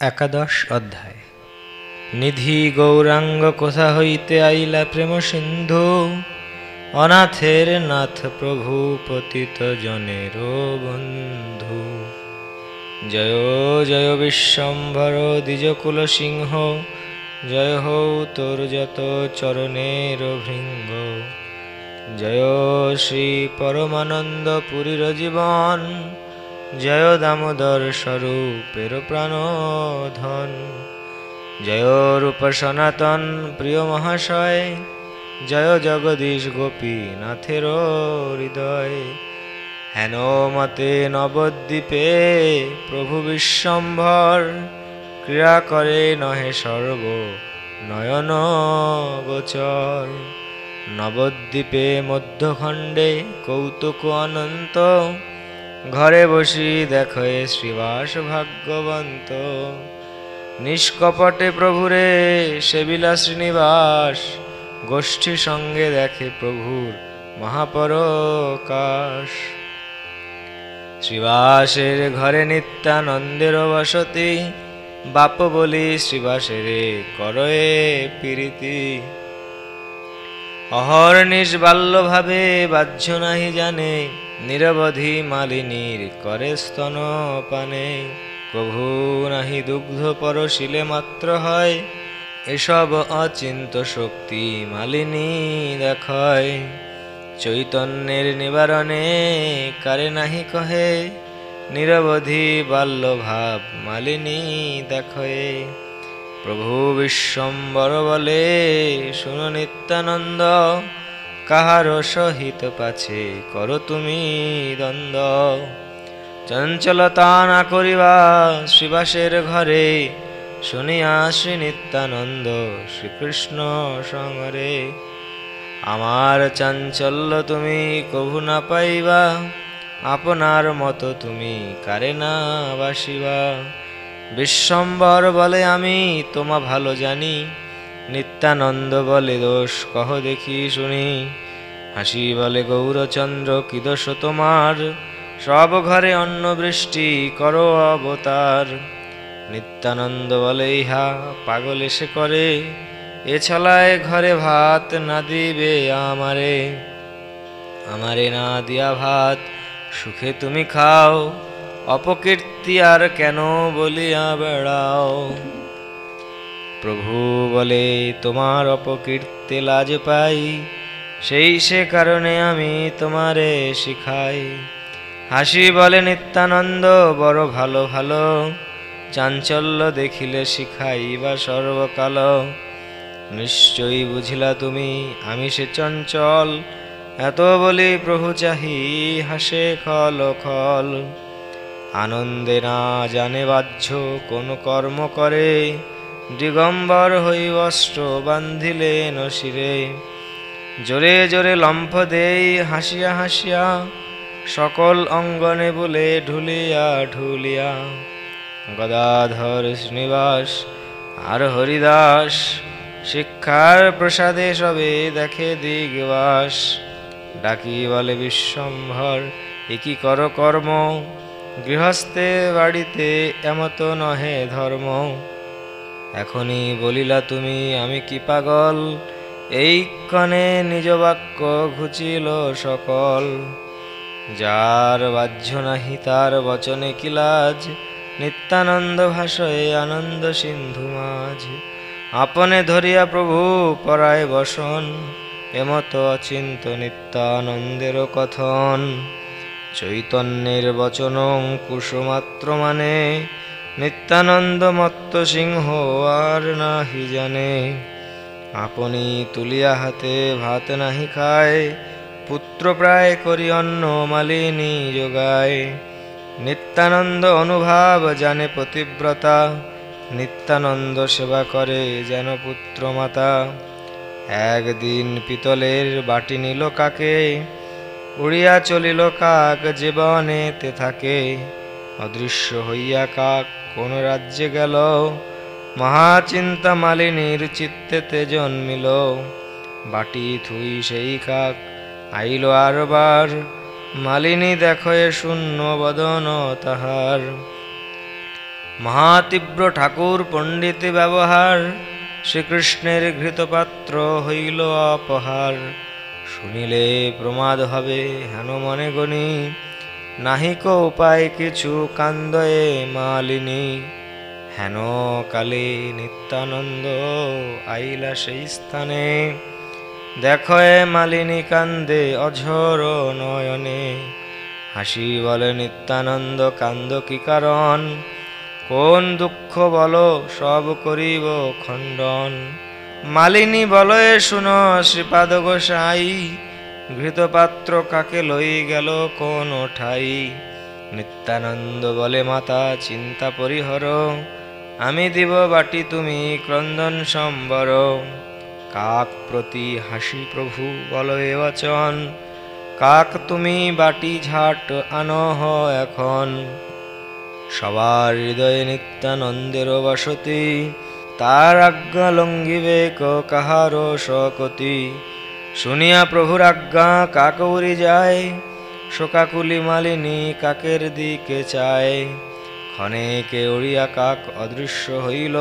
একাদশ অধ্যায়। নিধি গৌরাঙ্গ কোথা হইতে আইলা প্রেম সিন্ধু? অনাথের নাথ প্রভু পতিত জনের বন্ধু। জয় জয় বিশ্বম্ভর দ্বিজকুল সিংহ। জয় হৌ তোর যত চরণের ভৃঙ্গ। জয় শ্রী পরমানন্দ পুরীর জীবন। জয় দামোদর স্বরূপের প্রাণধন। জয় রূপ সনাতন প্রিয় মহাশয়। জয় জগদীশ গোপীনাথের হৃদয়। হেন মতে নবদ্বীপে প্রভু বিশ্বম্ভর, ক্রীড়া করে নহে সর্ব নয়ন গোচর। নবদ্বীপে মধ্যখণ্ডে কৌতুক অনন্ত ঘরে বসি দেখে শ্রীবাস ভাগ্যবন্ত। নিষ্কপটে প্রভুরে সেবিলা শ্রীনিবাস, গোষ্ঠী সঙ্গে দেখে প্রভুর মহাপরকাশ। শ্রীবাসের ঘরে নিত্যানন্দের বসতি, বাপ বলি শ্রীবাসের করয়ে প্রীতি। অহর্নিশ বাল্যভাবে বাহ্য নাহি জানে নিরবধি মালিনীর করে স্তন পানে প্রভু নাহি দুগ্ধ পরশিলে মাত্র হয়, এসব অচিন্ত শক্তি মালিনী দেখায়। চৈতন্যের নিবারণে কারে নাহি কহে, নিরবধি বাল্যভাব মালিনী দেখয়ে। প্রভু বিশ্বম্বর বলে, শুনো নিত্যানন্দ কাহার সহিত পাছে, করো তুমি দ্বন্দ্ব। চঞ্চলতা না করিবা শ্রীবাসের ঘরে, শুনিয়া শ্রী নিত্যানন্দ শ্রীকৃষ্ণ সঙ্গরে আমার চাঞ্চল্য তুমি কভু না পাইবা, আপনার মতো তুমি কারে না বাসিবা। বিশ্বম্বর বলে আমি, তোমা ভালো জানি। নিত্যানন্দ বলে দোষ, কহ দেখি শুনি। হাসি বলে, গৌরচন্দ্র, কি দোষ তোমার? সব ঘরে অন্ন বৃষ্টি করো অবতার। নিত্যানন্দ বলে, ইহা পাগল এসে করে, এ ছলায় ঘরে ভাত না দিবে আমারে। আমারে না দিয়া ভাত সুখে তুমি খাও, অপকীর্তি আর কেন বলিয়া বেড়াও? প্রভু বলে, তোমার অপকীর্তি লাজ পাই, সেই সে কারণে আমি তোমারে শিখাই। হাসি বলে, নিত্যানন্দ বড় ভালো ভালো, চাঞ্চল্য দেখিলে শিখাই বা সর্বকাল। নিশ্চয়ই বুঝিলা তুমি, আমি সে চঞ্চল, এত বলি প্রভু চাহি হাসে খল খল। আনন্দে না জানে বাহ্য কোন কর্ম করে দিগম্বর হই বস্ত্র বান্ধিলে নশিরে। জোরে জোরে লম্ফ দেই, হাসিয়া হাসিয়া, সকল অঙ্গনে বলে ঢুলিয়া ঢুলিয়া। গদাধর শ্রীনিবাস, আর হরিদাস, শিক্ষার প্রসাদে সবে দেখে দিগবাস। ডাকি বলে বিশ্বম্ভর একই কর কর্ম? গৃহস্থে বাড়িতে এমত নহে ধর্ম। এখনই বলিলা তুমি, আমি কি পাগল? এই ক্ষণে নিজ বাক্য ঘুচিল সকল। যার বাহ্য নাহি, তার বচনে কিলাজ নিত্যানন্দ ভাষয়ে আনন্দ সিন্ধু মাঝ। আপনে ধরিয়া প্রভু, পরায় বসন। এমত অচিন্ত নিত্যানন্দের কথন। চৈতন্যের বচন কুসুমাত্র মানে নিত্যানন্দ মত্ত সিংহ আর নাহি জানে। আপনি তুলিয়া হাতে ভাত নাহি খায়, পুত্র প্রায় করি অন্ন মালিনী যোগায়। নিত্যানন্দ অনুভাব জানে পতিব্রতা, নিত্যানন্দ সেবা করে যেন পুত্র মাতা একদিন পিতলের বাটি নিল কাকে, উড়িয়া চলিল কাক জীবনেতে থাকে। অদৃশ্য হইয়া কাক কোন রাজ্যে গেল মহাচিন্তা মালিনীর চিত্তেতে জন্মিল। বাটি থুই সেই কাক আইল আরবার, মালিনী দেখয়ে শূন্য বদন তাহার। মহাতীব্র ঠাকুর পণ্ডিত ব্যবহার, শ্রীকৃষ্ণের ঘৃতপাত্র হইল অপহার। শুনিলে প্রমাদ হবে হেন মনে গণি নাহিক উপায় কিছু কান্দয়ে মালিনী। হেন কালে নিত্যানন্দ আইলা সেই স্থানে। দেখো এ মালিনী কান্দে অঝর নয়নে। হাসি বলে, নিত্যানন্দ, কান্দ কি কারণ? কোন দুঃখ বলো, সব করিব খণ্ডন। মালিনী বলয়ে শুনো, শ্রীপাদ গোসাই ঘৃতপাত্র কাকে লই গেল কোন ঠাই? নিত্যানন্দ বলে, মাতা, চিন্তা পরিহর। আমি দিব বাটি, তুমি ক্রন্দন সম্বর। কাক প্রতি হাসি প্রভু বলয়ে বচন। কাক তুমি বাটি ঝাট আনহ এখন। সবার হৃদয়ে নিত্যানন্দের বসতি। তার আজ্ঞা লঙ্ঘিবে কাহার শকতি। শুনিয়া প্রভুর আজ্ঞা, কাক উড়ি যায়? শোকাকুলি মালিনী কাকের দিকে চায়? ক্ষণেকে উড়িয়া কাক অদৃশ্য হইল,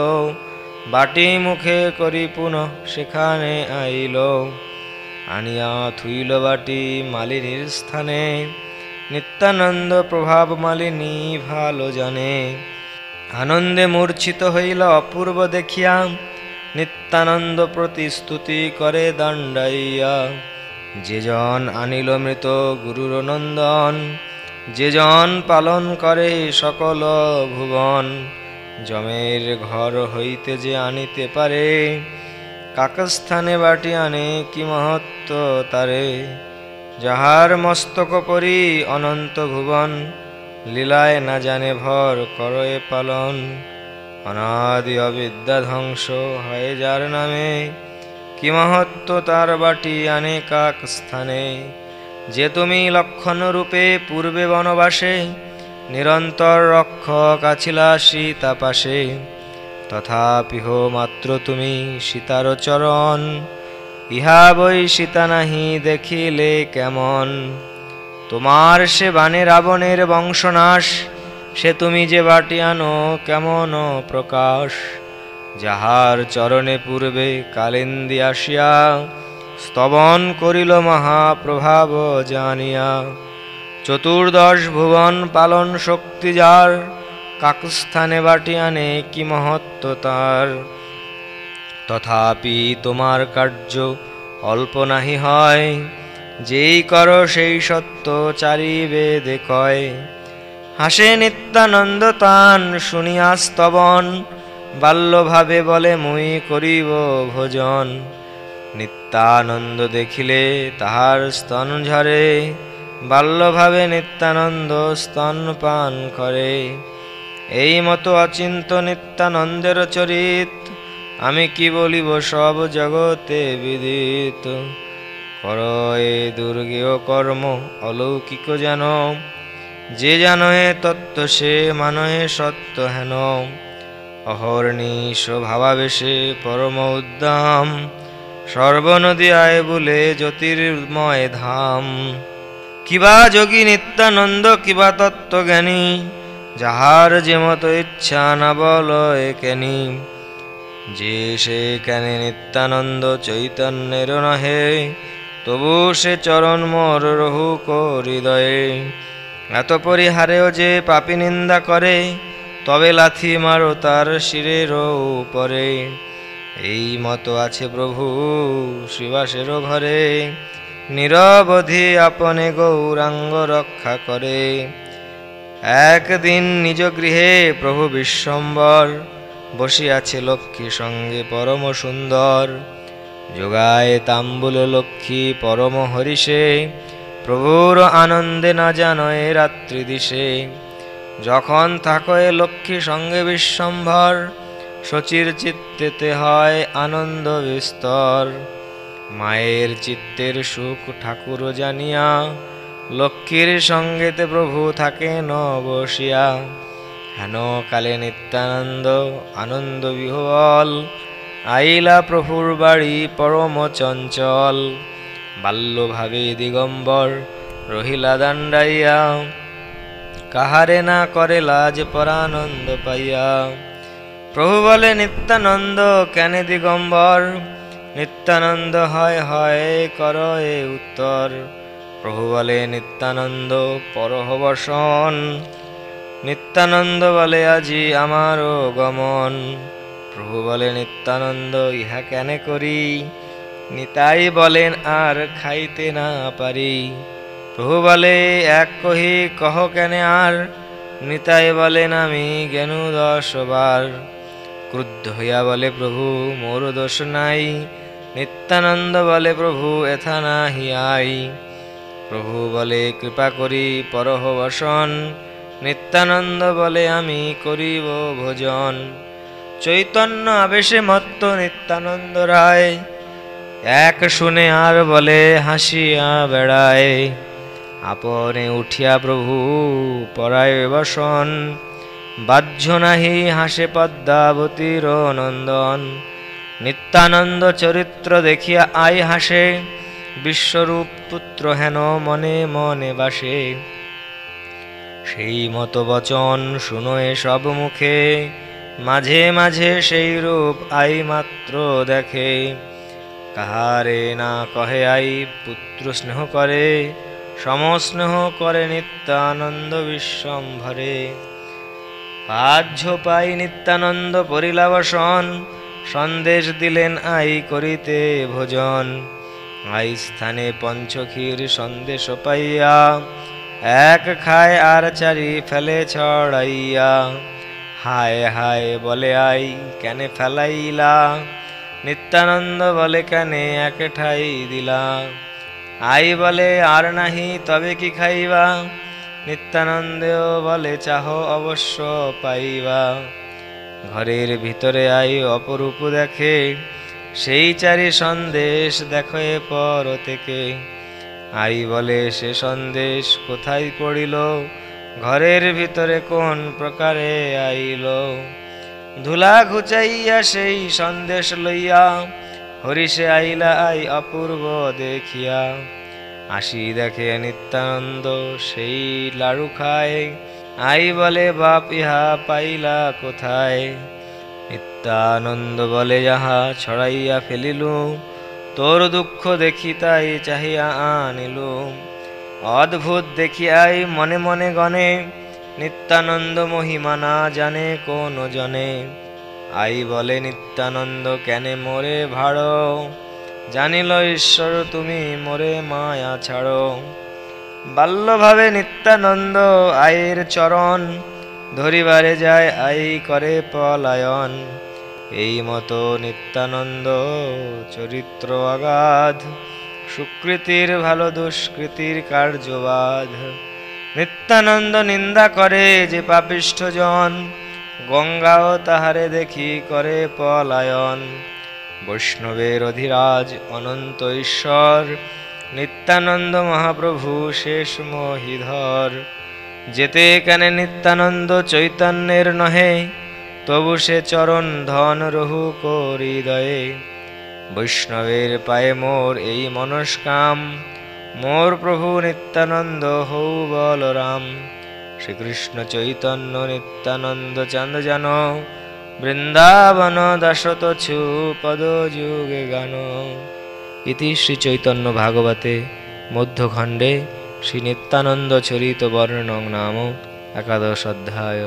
বাটি মুখে করি পুনঃ সেখানে আইল। আনিয়া থুইল বাটি মালিনীর স্থানে, নিত্যানন্দ প্রভাব মালিনী ভালো জানে। আনন্দে মূর্ছিত হইল অপূর্ব দেখিয়া নিত্যানন্দ প্রতিস্তুতি করে দণ্ডাইয়া। যেজন আনিল মৃত গুরুর নন্দন, যেজন পালন করে সকল ভুবন। জমের ঘর হইতে যে আনিতে পারে, কাকস্থানে বাটি আনে কি মহত্ব তারে? যাহার মস্তক পরি অনন্ত ভুবন, লীলায় না জানে ভর করয়ে পালন। অনাদি অবিদ্যা ধ্বংস হয় যার নামে। কি মহত্ব তার বাটি আনে কাক স্থানে। যে তুমি লক্ষণ রূপে পূর্বে বনবাসে, নিরন্তর রক্ষক আছিলা সীতা পাশে। তথাপিহ মাত্র তুমি সীতার চরণ, ইহা বই সীতা নাহি দেখিলে কেমন? তোমার সে বানে রাবণের বংশনাশ সে তুমি যে বাটি আনো কেমন প্রকাশ? যাহার চরণে পূর্বে কালিন্দি আসিয়া স্তবন করিল মহাপ্রভাব জানিয়া, চতুর্দশ ভুবন পালন শক্তি যার, কাকস্থানে বাটি আনে কি মহত্ব তার? তথাপি তোমার কার্য অল্প নাহি হয়, যেই কর সেই সত্য চারিবে দেখয় হাসে নিত্যানন্দ তান শুনিয়া স্তবন, বাল্যভাবে বলে, মুই করিব ভোজন। নিত্যানন্দ দেখিলে তাহার স্তন ঝরে, বাল্যভাবে নিত্যানন্দ স্তন পান করে। এই মতো অচিন্ত নিত্যানন্দের চরিত, আমি কি বলিব, সব জগতে বিদিত। কর এ দুর্গেয় কর্ম, অলৌকিক যেন যে জানহে তত্ত্ব, সে মানহে সত্য হেন। অহর্নিশ ভাবাবেশে পরম উদ্দাম, সর্বনদী আয় বলে জ্যোতির্ময় ধাম। কিবা যোগী নিত্যানন্দ, কিবা তত্ত্বজ্ঞানী, যাহার যে মতো ইচ্ছা না বল কেনি যে সে কেনে নিত্যানন্দ চৈতন্যের নহে, তবু সে চরণ মোর রহু হৃদয়ে এত পরিহারেও যে পাপি নিন্দা করে, তবে লাথি মারো তার শিরের উপরে। এই মতো আছে প্রভু শ্রীবাসের ঘরে, নিরবধি আপনে গৌরাঙ্গ রক্ষা করে। একদিন নিজ গৃহে প্রভু বিশ্বম্বর বসিয়াছে লক্ষ্মী সঙ্গে পরম সুন্দর। যোগায় তাম্বুল লক্ষ্মী পরম হরিষে প্রভুর আনন্দে না জানয় রাত্রি দিশে। যখন থাকয়ে লক্ষ্মী সঙ্গে বিশ্বম্ভর, শচীর চিত্তেতে হয় আনন্দ বিস্তর। মায়ের চিত্তের সুখ ঠাকুর জানিয়া, লক্ষ্মীর সঙ্গেতে প্রভু থাকে ন বসিয়া হেন কালে নিত্যানন্দ, আনন্দ বিহ্বল, আইলা প্রভুর বাড়ি পরম চঞ্চল। বাল্যভাবে দিগম্বর রহিলা দাণ্ডাইয়া, কাহারে না করে লাজ পরানন্দ পাইয়া। প্রভু বলে, নিত্যানন্দ, কেন দিগম্বর? নিত্যানন্দ হয় হয়, কর এ উত্তর। প্রভু বলে, নিত্যানন্দ, পরহবসন। নিত্যানন্দ বলে, আজি আমারও গমন। প্রভু বলে, নিত্যানন্দ, ইহা কেন করি? নিতাই বলেন, আর খাইতে না পারি। প্রভু বলে, এক কহি, কহ কেন আর? নিতাই বলেন, আমি জ্ঞানু দশ বার ক্রুদ্ধ হইয়া বলে, প্রভু, মোর দোষ নাই। নিত্যানন্দ বলে, প্রভু, এথা না হিয়াই প্রভু বলে, কৃপা করি, পরহ বসন। নিত্যানন্দ বলে, আমি করিব ভোজন। চৈতন্য আবেশে মত্ত নিত্যানন্দ রায়। এক শুনে আর বলে, হাসিয়া বেড়ায়। আপনে উঠিয়া প্রভু, পরায় বসন। বাহ্য নাহি, হাসে পদ্মাবতীর নন্দন। নিত্যানন্দ চরিত্র দেখিয়া আই হাসে। বিশ্বরূপ পুত্র হেন মনে মনে বাসে। সেই মতো বচন শুনোয় সব মুখে। মাঝে মাঝে সেই রূপ আই মাত্র দেখে। কাহারে না কহে আই পুত্র স্নেহ করে, সমস্নেহ করে নিত্যানন্দ বিশ্বম্ভরে। পাহ্য পাই নিত্যানন্দ পরিলাবসন, সন্দেশ দিলেন আই করিতে ভোজন। আই স্থানে পঞ্চক্ষীর সন্দেশ পাইয়া, এক খায় আর চারি ফেলে ছড়াইয়া। হায় হায় বলে আই, কেনে ফেলাইলা? নিত্যানন্দ বলে কেনে এক ঠাই দিলা আই বলে, আর নাহি, তবে কি খাইবা? নিত্যানন্দেও বলে, চাহ অবশ্য পাইবা। ঘরের ভিতরে আই অপরূপ দেখে, সেই চারি সন্দেশ দেখো এ পর থেকে আই বলে, সে সন্দেশ কোথায় পড়িল? ঘরের ভিতরে কোন প্রকারে আইল? ধুলা ঘুচাইয়া সেই সন্দেশ লইয়া, হরিষে আইলা আই অপূর্ব দেখিয়া। আসি দেখে নিত্যানন্দ সেই লাড়ু খায়, আই বলে বাপ ইহা পাইলা কোথায়? নিত্যানন্দ বলে যাহা ছড়াইয়া ফেলিলু, তোর দুঃখ দেখি তাই চাহিয়া আনিলু। অদ্ভুত দেখিয়াই মনে মনে গণে নিত্যানন্দ মহিমা না জানে কোন জনে। আই বলে, নিত্যানন্দ কেনে মোরে ভাড়ো? জানিল ঈশ্বর, তুমি মোরে মায়া ছাড়ো। বাল্যভাবে নিত্যানন্দ আয়ের চরণ, ধরিবারে যায় আই করে পলায়ন। এই মতো নিত্যানন্দ চরিত্র অগাধ সুকৃতির ভালো দুষ্কৃতির কার্যবাধ। নিত্যানন্দ নিন্দা করে যে পাপিষ্ঠ জন, গঙ্গাও তাহারে দেখি করে পলায়ন। বৈষ্ণবের অধিরাজ অনন্ত ঈশ্বর, নিত্যানন্দ মহাপ্রভু শেষ মহিধর। যেতে কানে নিত্যানন্দ চৈতন্যের নহে, তবু সে চরণ ধন রহু করিদয়ে। বৈষ্ণবের পায়ে মোর এই মনস্কাম মোর প্রভু নিত্যানন্দ হৌ বলরাম। শ্রীকৃষ্ণ চৈতন্য নিত্যানন্দ চান্দ জান। বৃন্দাবন দাসত ছু পদ যুগে গান। ইতি শ্রী চৈতন্য ভাগবতে মধ্যখণ্ডে শ্রী নিত্যানন্দ চরিত বর্ণং নাম একাদশ অধ্যায়।